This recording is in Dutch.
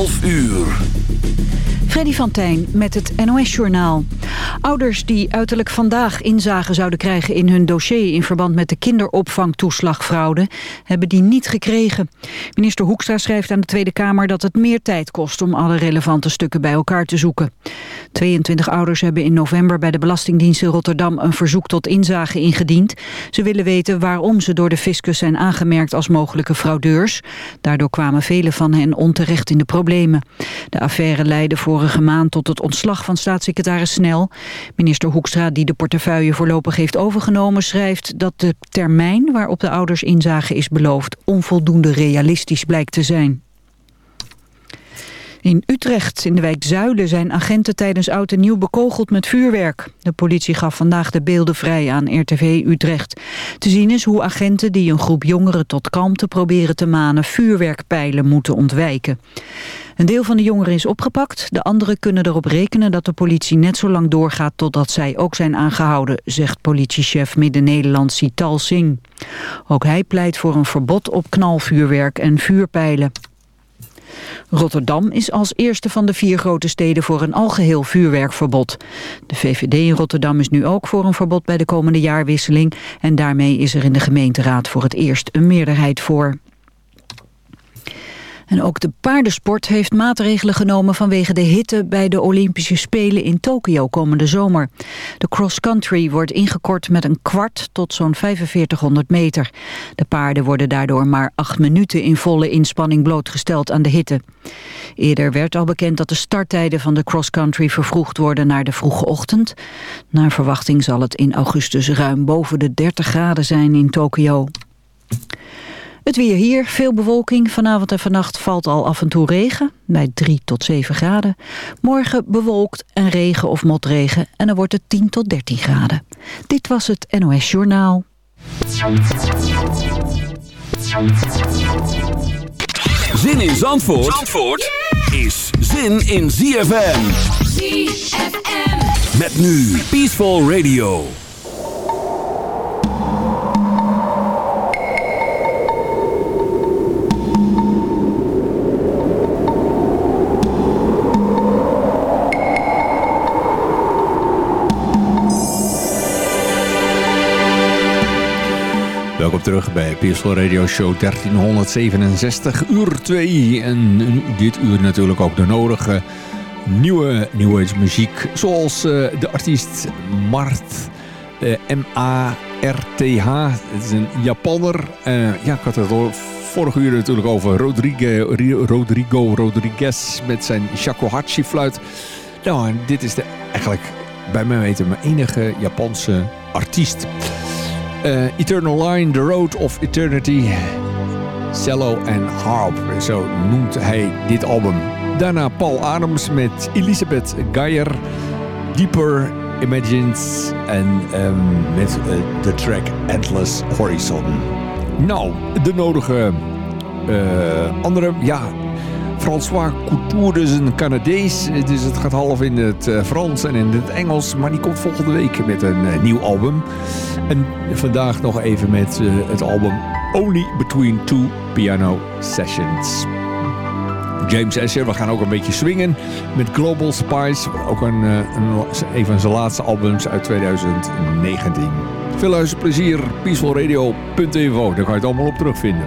12 uur. Freddy van Tijn met het NOS-journaal. Ouders die uiterlijk vandaag inzage zouden krijgen in hun dossier... in verband met de kinderopvangtoeslagfraude, hebben die niet gekregen. Minister Hoekstra schrijft aan de Tweede Kamer dat het meer tijd kost... om alle relevante stukken bij elkaar te zoeken. 22 ouders hebben in november bij de Belastingdienst in Rotterdam... een verzoek tot inzage ingediend. Ze willen weten waarom ze door de fiscus zijn aangemerkt als mogelijke fraudeurs. Daardoor kwamen vele van hen onterecht in de problemen. De affaire leidde vorige maand tot het ontslag van staatssecretaris Snel. Minister Hoekstra, die de portefeuille voorlopig heeft overgenomen... schrijft dat de termijn waarop de ouders inzage is beloofd... onvoldoende realistisch blijkt te zijn. In Utrecht, in de wijk Zuilen, zijn agenten tijdens oud en nieuw bekogeld met vuurwerk. De politie gaf vandaag de beelden vrij aan RTV Utrecht. Te zien is hoe agenten die een groep jongeren tot kalmte proberen te manen... vuurwerkpijlen moeten ontwijken. Een deel van de jongeren is opgepakt. De anderen kunnen erop rekenen dat de politie net zo lang doorgaat... totdat zij ook zijn aangehouden, zegt politiechef Midden-Nederland Sital Singh. Ook hij pleit voor een verbod op knalvuurwerk en vuurpijlen. Rotterdam is als eerste van de vier grote steden voor een algeheel vuurwerkverbod. De VVD in Rotterdam is nu ook voor een verbod bij de komende jaarwisseling... en daarmee is er in de gemeenteraad voor het eerst een meerderheid voor. En ook de paardensport heeft maatregelen genomen vanwege de hitte bij de Olympische Spelen in Tokio komende zomer. De cross-country wordt ingekort met een kwart tot zo'n 4500 meter. De paarden worden daardoor maar acht minuten in volle inspanning blootgesteld aan de hitte. Eerder werd al bekend dat de starttijden van de cross-country vervroegd worden naar de vroege ochtend. Naar verwachting zal het in augustus ruim boven de 30 graden zijn in Tokio. Het weer hier, veel bewolking. Vanavond en vannacht valt al af en toe regen, bij 3 tot 7 graden. Morgen bewolkt en regen of motregen en dan wordt het 10 tot 13 graden. Dit was het NOS Journaal. Zin in Zandvoort, Zandvoort is zin in ZFM. ZFM. Met nu Peaceful Radio. Terug bij Peaceful Radio Show 1367, uur 2. En dit uur natuurlijk ook de nodige nieuwe New Age muziek. Zoals uh, de artiest Mart, M-A-R-T-H. Het is een Japanner. Uh, ja, ik had het vorige uur natuurlijk over Rodrigo, Rodriguez met zijn shakuhachi fluit. Nou, dit is de, eigenlijk bij mij weten mijn enige Japanse artiest. Uh, Eternal Line, The Road of Eternity, Cello and Harp. Zo noemt hij dit album. Daarna Paul Adams met Elisabeth Geyer, Deeper Imagines en um, met uh, de track Endless Horizon. Nou, de nodige uh, andere, ja, François Couture is een Canadees. Dus het gaat half in het uh, Frans en in het Engels. Maar die komt volgende week met een uh, nieuw album. En vandaag nog even met uh, het album Only Between Two Piano Sessions. James Asher, we gaan ook een beetje swingen met Global Spice. Ook een, een, een van zijn laatste albums uit 2019. Veel luisterplezier, peacefulradio.info. Daar kan je het allemaal op terugvinden.